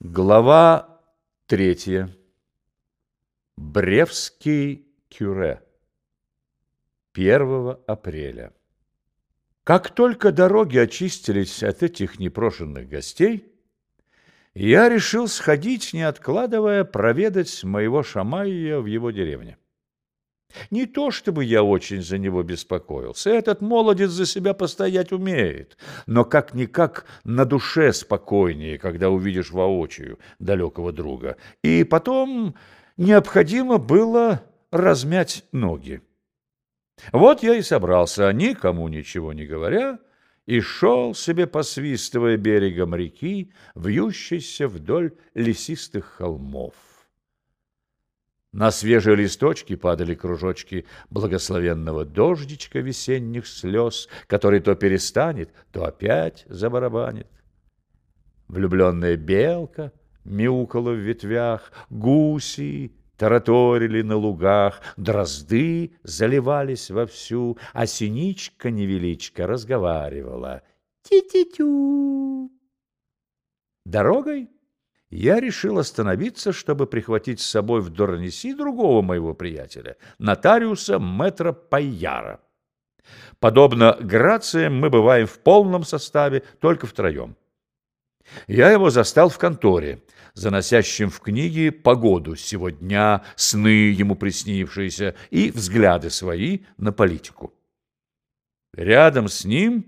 Глава третья. Бревский кюре. 1 апреля. Как только дороги очистились от этих непрошенных гостей, я решил сходить, не откладывая, проведать моего Шамайя в его деревне. Не то чтобы я очень за него беспокоился, этот молодец за себя постоять умеет, но как-никак на душе спокойнее, когда увидишь воочию далекого друга. И потом необходимо было размять ноги. Вот я и собрался, никому ничего не говоря, и шел себе, посвистывая берегом реки, вьющейся вдоль лесистых холмов. На свежие листочки падали кружочки благословенного дождичка весенних слез, который то перестанет, то опять забарабанит. Влюбленная белка мяукала в ветвях, гуси тараторили на лугах, дрозды заливались вовсю, а синичка-невеличка разговаривала. Ти-ти-тю! Дорогой я решил остановиться, чтобы прихватить с собой в Дорнеси другого моего приятеля, нотариуса мэтра Паяра. Подобно Грациям мы бываем в полном составе только втроем. Я его застал в конторе, заносящим в книги погоду сего дня, сны ему приснившиеся и взгляды свои на политику. Рядом с ним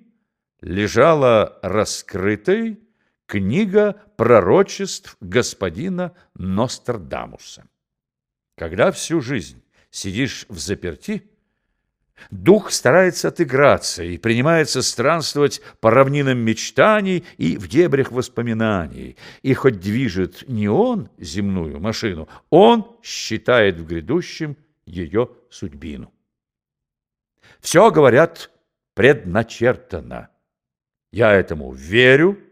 лежала раскрытой Книга пророчеств господина Нострадамуса. Когда всю жизнь сидишь в заперти, дух старается отыграться и принимается странствовать по равнинам мечтаний и в дебрях воспоминаний. И хоть движет не он земную машину, он считает в грядущем ее судьбину. Все, говорят, предначертано. Я этому верю,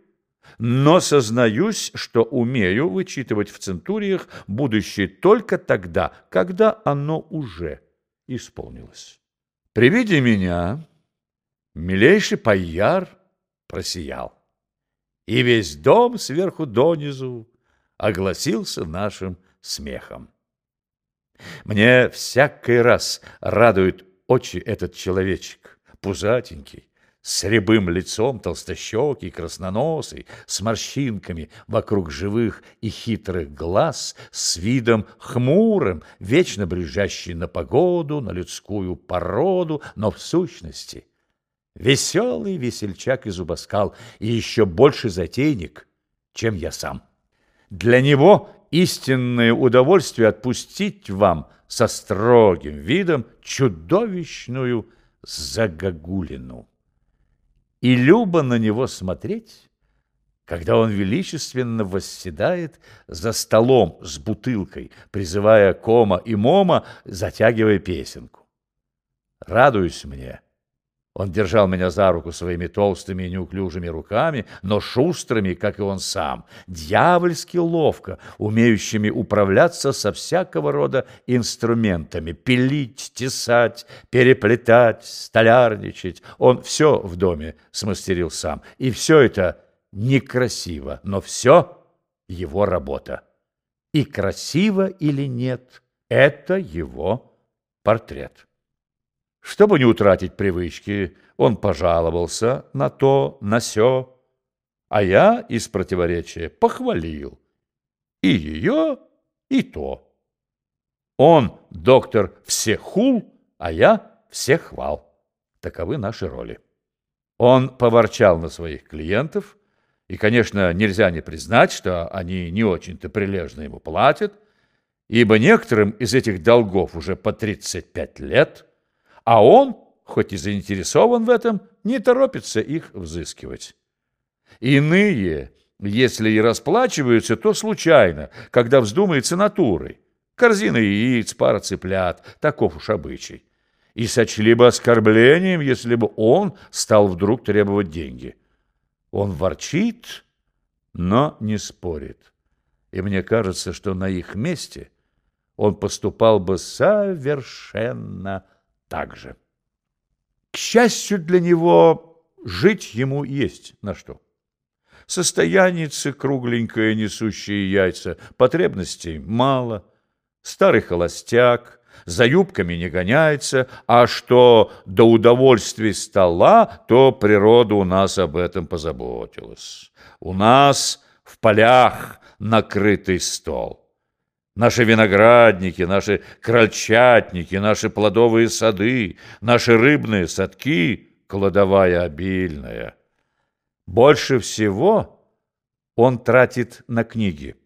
но сознаюсь, что умею вычитывать в центуриях будущее только тогда, когда оно уже исполнилось. При виде меня милейший паяр просиял, и весь дом сверху донизу огласился нашим смехом. Мне всякий раз радует очи этот человечек, пузатенький, с рябым лицом, толстощекий, красноносый, с морщинками вокруг живых и хитрых глаз, с видом хмурым, вечно брюзжащий на погоду, на людскую породу, но в сущности веселый весельчак и зубоскал, и еще больше затейник, чем я сам. Для него истинное удовольствие отпустить вам со строгим видом чудовищную загогулину и любо на него смотреть, когда он величественно восседает за столом с бутылкой, призывая Кома и Мома, затягивая песенку. Радуюсь мне — он держал меня за руку своими толстыми и неуклюжими руками, но шустрыми, как и он сам, дьявольски ловко, умеющими управляться со всякого рода инструментами, пилить, тесать, переплетать, столярничать. Он все в доме смастерил сам, и все это некрасиво, но все его работа. И красиво или нет, это его портрет. Чтобы не утратить привычки, он пожаловался на то, на сё, а я из противоречия похвалил и ее, и то. Он доктор всех хул, а я всех хвал. Таковы наши роли. Он поворчал на своих клиентов, и, конечно, нельзя не признать, что они не очень-то прилежно ему платят, ибо некоторым из этих долгов уже по 35 лет – а он, хоть и заинтересован в этом, не торопится их взыскивать. Иные, если и расплачиваются, то случайно, когда вздумается натурой. Корзина яиц, пара цыплят, таков уж обычай. И сочли бы оскорблением, если бы он стал вдруг требовать деньги. Он ворчит, но не спорит. И мне кажется, что на их месте он поступал бы совершенно так же. К счастью для него, жить ему есть на что. Состоянице кругленькое, несущее яйца, потребностей мало. Старый холостяк, за юбками не гоняется, а что до удовольствий стола, то природа у нас об этом позаботилась. У нас в полях накрытый стол. Наши виноградники, наши крольчатники, наши плодовые сады, наши рыбные садки, кладовая обильная. Больше всего он тратит на книги,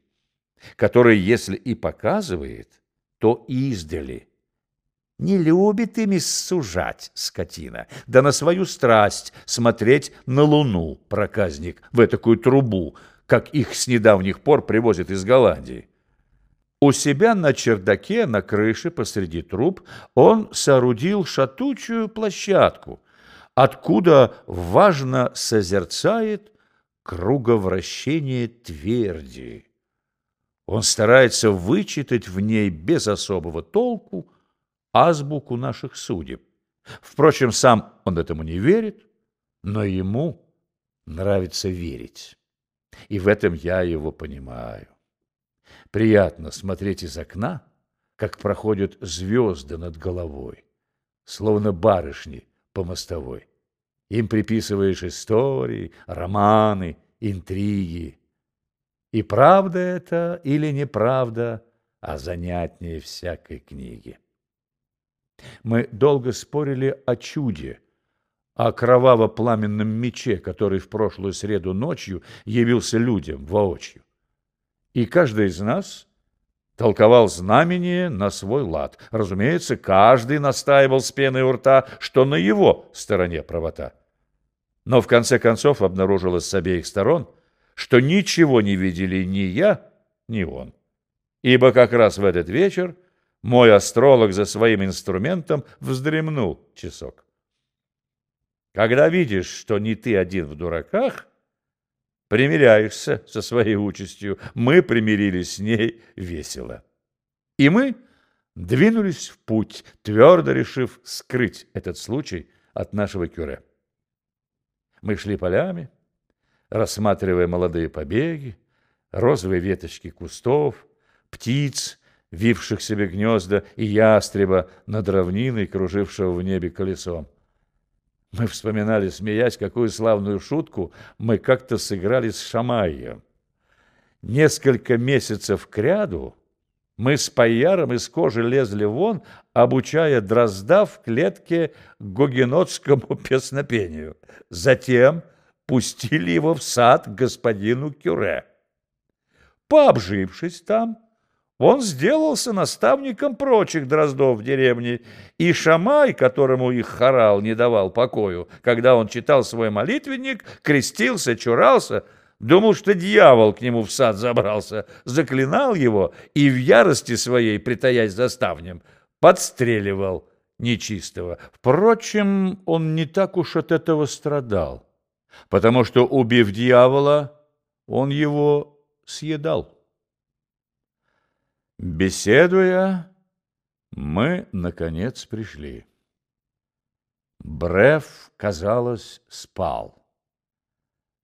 которые, если и показывает, то издали. Не любит ими сужать скотина, да на свою страсть смотреть на луну, проказник, в такую трубу, как их с недавних пор привозят из Голландии. У себя на чердаке, на крыше, посреди труб, он соорудил шатучую площадку, откуда важно созерцает круговращение тверди. Он старается вычитать в ней без особого толку азбуку наших судеб. Впрочем, сам он этому не верит, но ему нравится верить. И в этом я его понимаю. Приятно смотреть из окна, как проходят звезды над головой, словно барышни по мостовой. Им приписываешь истории, романы, интриги. И правда это или неправда, а занятнее всякой книги. Мы долго спорили о чуде, о кроваво-пламенном мече, который в прошлую среду ночью явился людям воочию. И каждый из нас толковал знамение на свой лад. Разумеется, каждый настаивал с пеной у рта, что на его стороне правота. Но в конце концов обнаружилось с обеих сторон, что ничего не видели ни я, ни он. Ибо как раз в этот вечер мой астролог за своим инструментом вздремнул часок. Когда видишь, что не ты один в дураках, примиряешься со своей участью. Мы примирились с ней весело. И мы двинулись в путь, твердо решив скрыть этот случай от нашего кюре. Мы шли полями, рассматривая молодые побеги, розовые веточки кустов, птиц, вивших себе гнезда, и ястреба над равниной, кружившего в небе колесом. Мы вспоминали, смеясь, какую славную шутку мы как-то сыграли с Шамайем. Несколько месяцев кряду мы с Паяром из кожи лезли вон, обучая дрозда в клетке гогенотскому песнопению. Затем пустили его в сад господину Кюре. Пообжившись там, он сделался наставником прочих дроздов в деревне, и Шамай, которому их хорал не давал покою, когда он читал свой молитвенник, крестился, чурался, думал, что дьявол к нему в сад забрался, заклинал его и в ярости своей, притаясь за ставнем, подстреливал нечистого. Впрочем, он не так уж от этого страдал, потому что, убив дьявола, он его съедал. Беседуя, мы, наконец, пришли. Бреф, казалось, спал.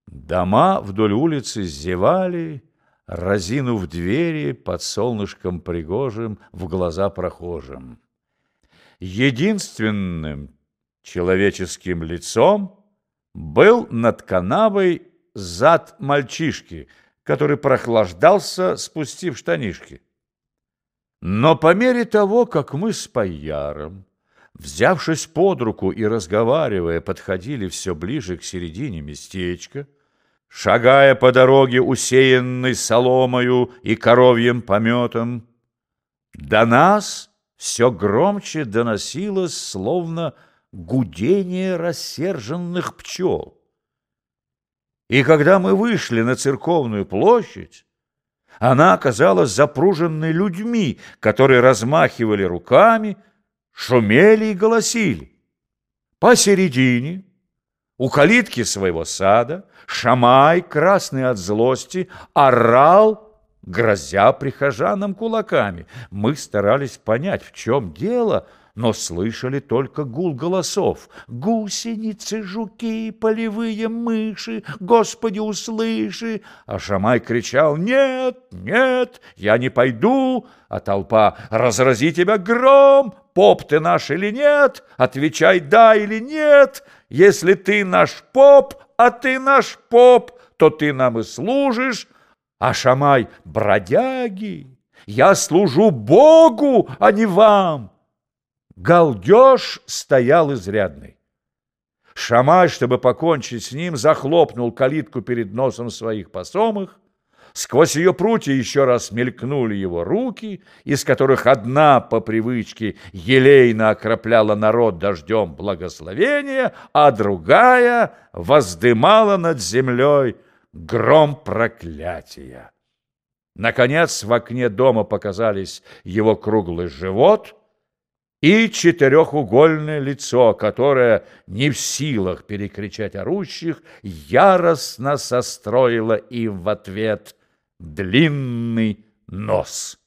Дома вдоль улицы зевали, разинув двери под солнышком пригожим в глаза прохожим. Единственным человеческим лицом был над канавой зад мальчишки, который прохлаждался, спустив штанишки. Но по мере того, как мы с Паяром, взявшись под руку и разговаривая, подходили все ближе к середине местечка, шагая по дороге, усеянной соломою и коровьим пометом, до нас все громче доносилось, словно гудение рассерженных пчел. И когда мы вышли на церковную площадь, она оказалась запруженной людьми, которые размахивали руками, шумели и голосили. Посередине, у калитки своего сада, Шамай, красный от злости, орал, грозя прихожанам кулаками. Мы старались понять, в чем дело, но слышали только гул голосов. «Гусеницы, жуки, полевые мыши, Господи, услыши!» А Шамай кричал «Нет, нет, я не пойду!» А толпа «Разрази тебя гром! Поп ты наш или нет? Отвечай «да» или «нет!» Если ты наш поп, а ты наш поп, то ты нам и служишь, а Шамай — бродяги. Я служу Богу, а не вам. Галдеж стоял изрядный. Шамай, чтобы покончить с ним, захлопнул калитку перед носом своих посомых. Сквозь ее прутья еще раз мелькнули его руки, из которых одна по привычке елейно окропляла народ дождем благословения, а другая воздымала над землей гром проклятия. Наконец в окне дома показались его круглый живот и четырехугольное лицо, которое, не в силах перекричать орущих, яростно состроило им в ответ длинный нос.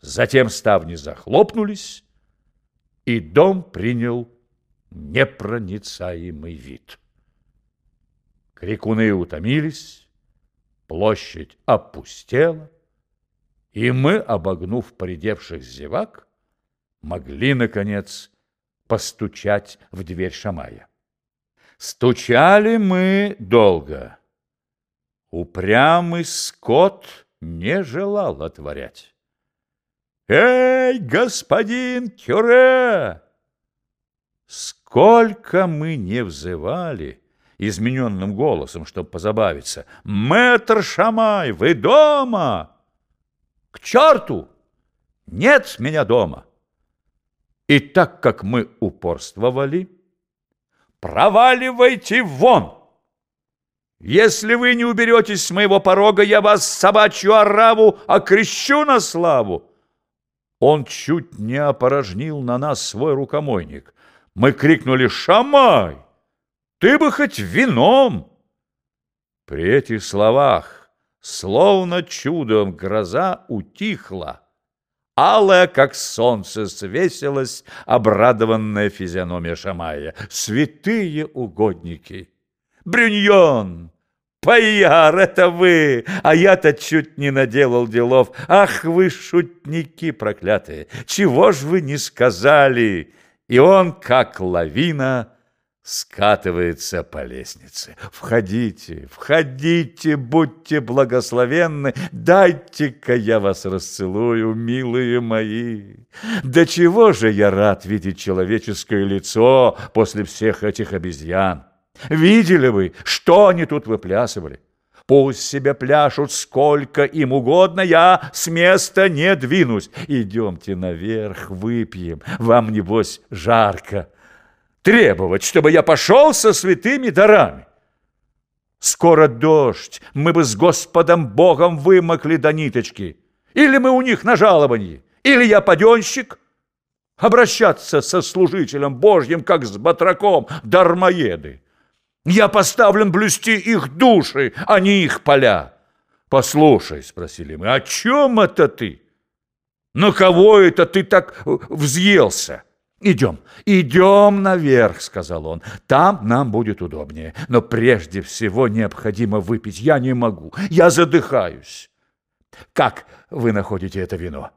Затем ставни захлопнулись, и дом принял непроницаемый вид. Крикуны утомились, площадь опустела, и мы, обогнув поредевших зевак, могли, наконец, постучать в дверь Шамая. Стучали мы долго. Упрямый скот не желал отворять. «Эй, господин Кюре!» Сколько мы не взывали, измененным голосом, чтобы позабавиться. «Мэтр Шамай, вы дома?» «К черту! Нет меня дома!» И так как мы упорствовали, «Проваливайте вон!» Если вы не уберетесь с моего порога, я вас, собачью ораву, окрещу на славу. Он чуть не опорожнил на нас свой рукомойник. Мы крикнули «Шамай!» Ты бы хоть вином!» При этих словах, словно чудом, гроза утихла. Алая, как солнце, свесилась обрадованная физиономия Шамая. «Святые угодники! Брюньон!» Паяр, это вы! А я-то чуть не наделал делов. Ах вы, шутники проклятые! Чего ж вы не сказали? И он, как лавина, скатывается по лестнице. Входите, входите, будьте благословенны, дайте-ка я вас расцелую, милые мои. Да чего же я рад видеть человеческое лицо после всех этих обезьян. Видели вы, что они тут выплясывали? Пусть себе пляшут сколько им угодно, я с места не двинусь. Идемте наверх, выпьем, вам, небось, жарко требовать, чтобы я пошел со святыми дарами. Скоро дождь, мы бы с Господом Богом вымокли до ниточки. Или мы у них на жаловании, или я паденщик. Обращаться со служителем Божьим, как с батраком, дармоеды. Я поставлен блюсти их души, а не их поля. Послушай, спросили мы, о чем это ты? На кого это ты так взъелся? «Идем, идем наверх», — сказал он. «Там нам будет удобнее. Но прежде всего необходимо выпить. Я не могу, я задыхаюсь». «Как вы находите это вино?»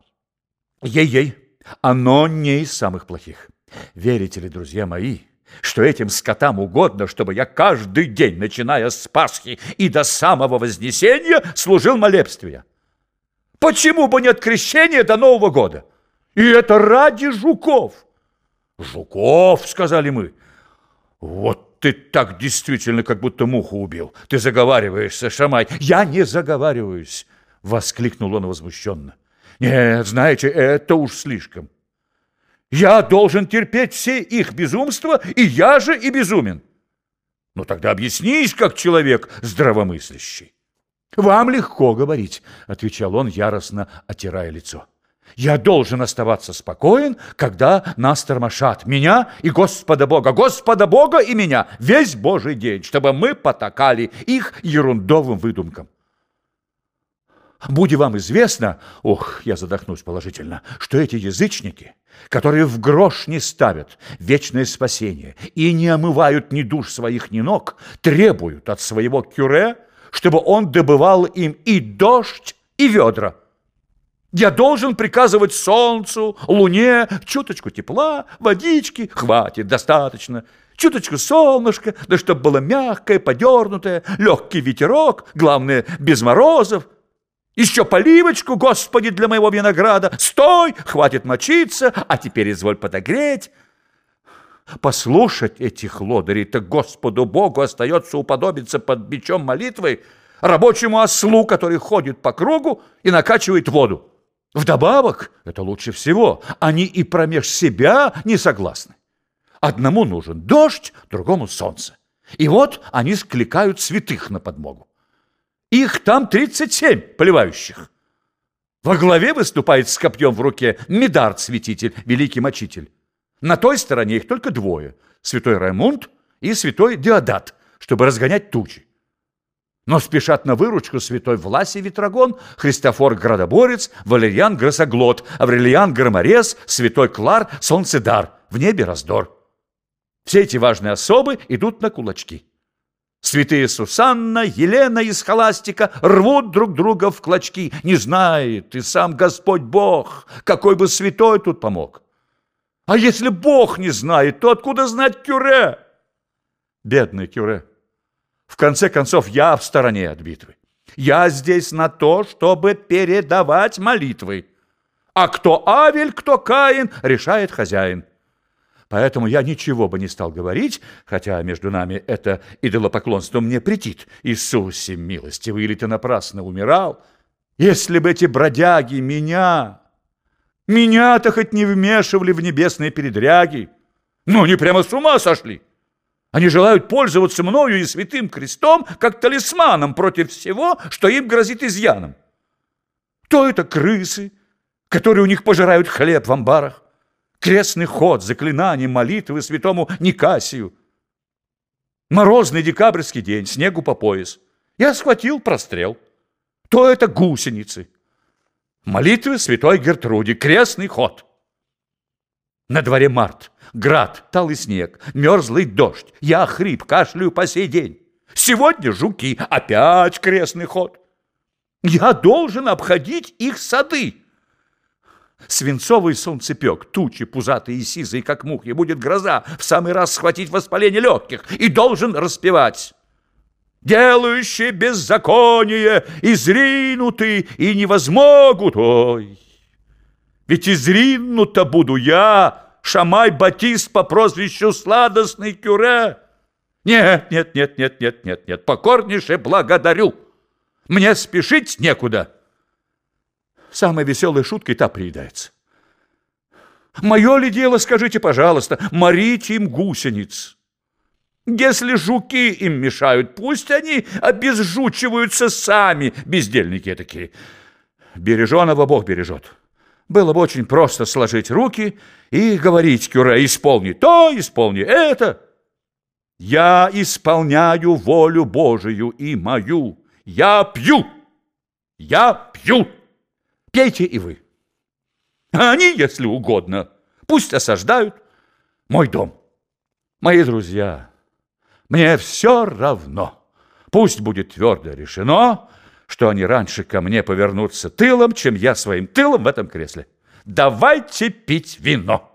«Ей-ей, оно не из самых плохих. Верите ли, друзья мои, что этим скотам угодно, чтобы я каждый день, начиная с Пасхи и до самого Вознесения, служил молебствия? Почему бы нет крещения до Нового года? И это ради жуков!» «Жуков!» — сказали мы. «Вот ты так действительно, как будто муху убил. Ты заговариваешься, Шамай». «Я не заговариваюсь!» — воскликнул он возмущенно. «Нет, знаете, это уж слишком. Я должен терпеть все их безумства, и я же и безумен. Ну тогда объяснись, как человек здравомыслящий». «Вам легко говорить», — отвечал он, яростно отирая лицо. Я должен оставаться спокоен, когда нас тормошат. Меня и Господа Бога, Господа Бога и меня весь Божий день, чтобы мы потакали их ерундовым выдумкам. Будь вам известно, ох, я задохнусь положительно, что эти язычники, которые в грош не ставят вечное спасение и не омывают ни душ своих, ни ног, требуют от своего кюре, чтобы он добывал им и дождь, и ведра. Я должен приказывать солнцу, луне, чуточку тепла, водички, хватит, достаточно. Чуточку солнышка, да чтобы было мягкое, подернутое, легкий ветерок, главное, без морозов. Еще поливочку, Господи, для моего винограда. Стой, хватит мочиться, а теперь изволь подогреть. Послушать этих лодырей-то Господу Богу остается уподобиться под бичом молитвы рабочему ослу, который ходит по кругу и накачивает воду. Вдобавок, это лучше всего, они и промеж себя не согласны. Одному нужен дождь, другому солнце. И вот они скликают святых на подмогу. Их там 37 поливающих. Во главе выступает с копьем в руке Медард-святитель, великий мочитель. На той стороне их только двое – святой Раймунд и святой Диодат, чтобы разгонять тучи. Но спешат на выручку святой Власий Ветрогон, Христофор Градоборец, Валерьян Гросоглот, Аврелиан Громорез, святой Клар Солнцедар. В небе раздор. Все эти важные особы идут на кулачки. Святые Сусанна, Елена и Схоластика рвут друг друга в клочки. Не знает и сам Господь Бог, какой бы святой тут помог. А если Бог не знает, то откуда знать Кюре? Бедный Кюре. В конце концов, я в стороне от битвы. Я здесь на то, чтобы передавать молитвы. А кто Авель, кто Каин, решает хозяин. Поэтому я ничего бы не стал говорить, хотя между нами это идолопоклонство мне претит. Иисусе милостивый, или ты напрасно умирал? Если бы эти бродяги меня, меня-то хоть не вмешивали в небесные передряги, ну, они прямо с ума сошли. Они желают пользоваться мною и святым крестом как талисманом против всего, что им грозит изъяном. То это крысы, которые у них пожирают хлеб в амбарах, крестный ход, заклинание, молитвы святому Никасию. Морозный декабрьский день, снегу по пояс. Я схватил прострел. То это гусеницы. Молитвы святой Гертруде, крестный ход. На дворе март, град, талый снег, мерзлый дождь. Я хрип, кашляю по сей день. Сегодня жуки, опять крестный ход. Я должен обходить их сады. Свинцовый солнцепек, тучи пузатые и сизые, как мухи, будет гроза в самый раз схватить воспаление легких и должен распевать. Делающие беззаконие изринуты и невозмогут, ой! Ведь изринута буду я, Шамай Батист по прозвищу Сладостный Кюре. Нет, нет, нет, нет, нет, нет, нет, покорнейше благодарю. Мне спешить некуда. Самой веселой шуткой та приедается. Мое ли дело, скажите, пожалуйста, морить им гусениц? Если жуки им мешают, пусть они обезжучиваются сами, бездельники такие. Береженого Бог бережет. Было бы очень просто сложить руки и говорить Кюре, исполни то, исполни это. Я исполняю волю Божию и мою. Я пью. Я пью. Пейте и вы. А они, если угодно, пусть осаждают мой дом. Мои друзья, мне все равно. Пусть будет твердо решено, что они раньше ко мне повернутся тылом, чем я своим тылом в этом кресле. Давайте пить вино.